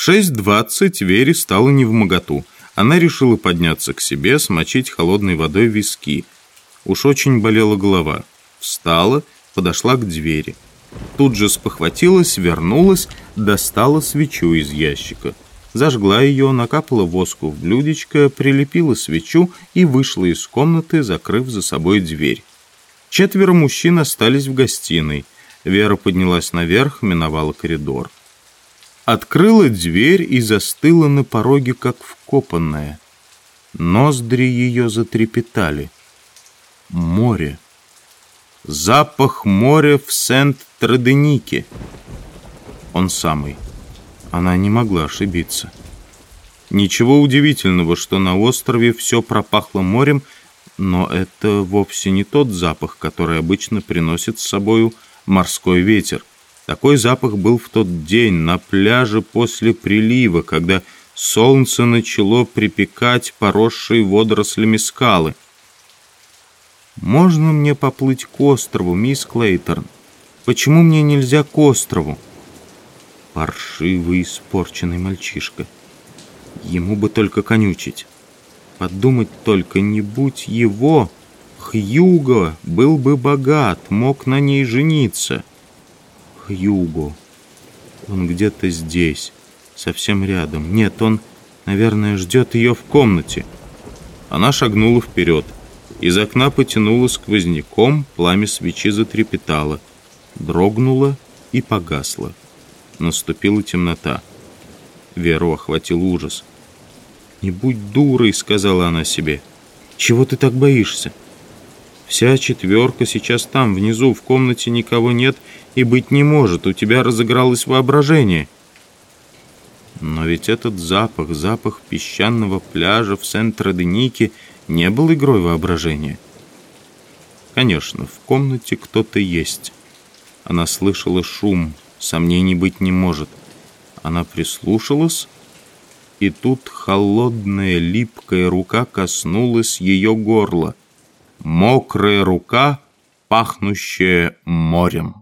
В 6.20 Вере стало невмоготу. Она решила подняться к себе, смочить холодной водой виски. Уж очень болела голова. Встала, подошла к двери. Тут же спохватилась, вернулась, достала свечу из ящика. Зажгла ее, накапала воску в блюдечко, прилепила свечу и вышла из комнаты, закрыв за собой дверь. Четверо мужчин остались в гостиной. Вера поднялась наверх, миновала коридор. Открыла дверь и застыла на пороге, как вкопанная. Ноздри ее затрепетали. Море. Запах моря в Сент-Траденике. Он самый. Она не могла ошибиться. Ничего удивительного, что на острове все пропахло морем, но это вовсе не тот запах, который обычно приносит с собою морской ветер. Такой запах был в тот день на пляже после прилива, когда солнце начало припекать поросшие водорослями скалы. «Можно мне поплыть к острову, мисс Клейторн? Почему мне нельзя к острову?» Паршивый, испорченный мальчишка. Ему бы только конючить. Подумать только, не будь его, Хьюго был бы богат, мог на ней жениться. Хьюго. Он где-то здесь, совсем рядом. Нет, он, наверное, ждет ее в комнате. Она шагнула вперед. Из окна потянула сквозняком, пламя свечи затрепетало, дрогнуло и погасло. Наступила темнота. Веру охватил ужас. «Не будь дурой», — сказала она себе. «Чего ты так боишься? Вся четверка сейчас там, внизу, в комнате никого нет и быть не может. У тебя разыгралось воображение». Но ведь этот запах, запах песчаного пляжа в Сент-Роденике не был игрой воображения. Конечно, в комнате кто-то есть. Она слышала шум, сомнений быть не может. Она прислушалась, и тут холодная липкая рука коснулась ее горла. Мокрая рука, пахнущая морем.